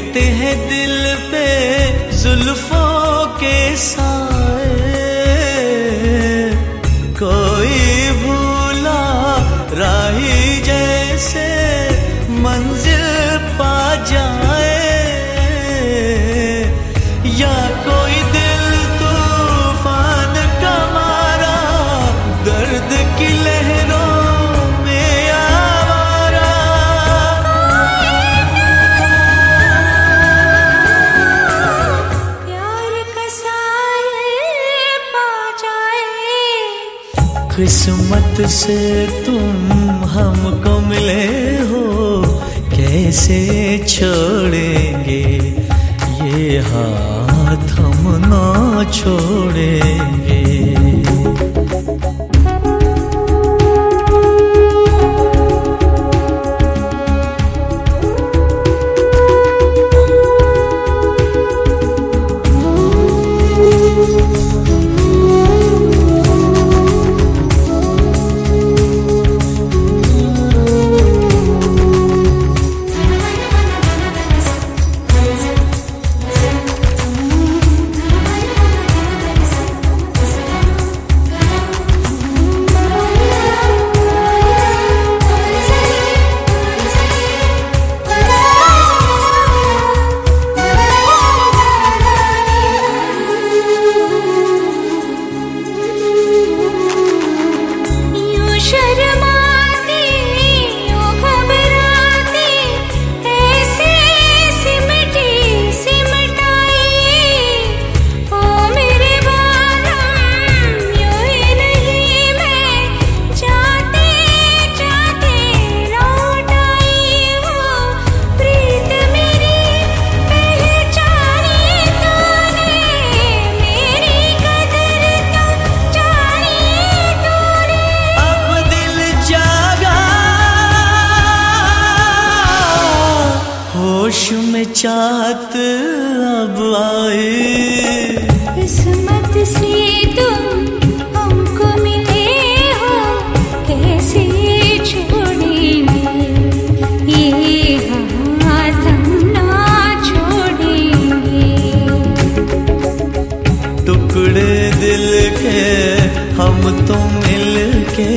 दिल पे जुल्फों के साए। कोई भूला राही जैसे मंजिल किस्मत से तुम हमको मिले हो कैसे छोड़ेंगे? ये हाथ हम ना छोड़ेंगे। होश में चाहत अब आए। किस्मत से तुम हमको मिले हो कैसे छोड़ेंगे ये हाथ हम ना छोड़ेंगे टुकड़े दिल के हम तो मिल के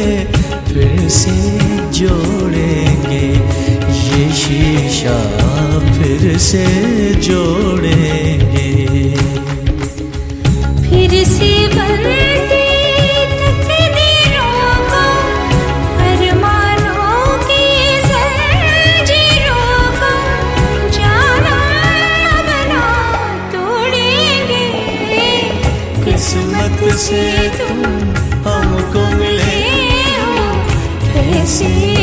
फिर से जोड़ेंगे फिर से जोड़ेंगे। फिर से किस्मत से तुम हमको मिले हो कैसे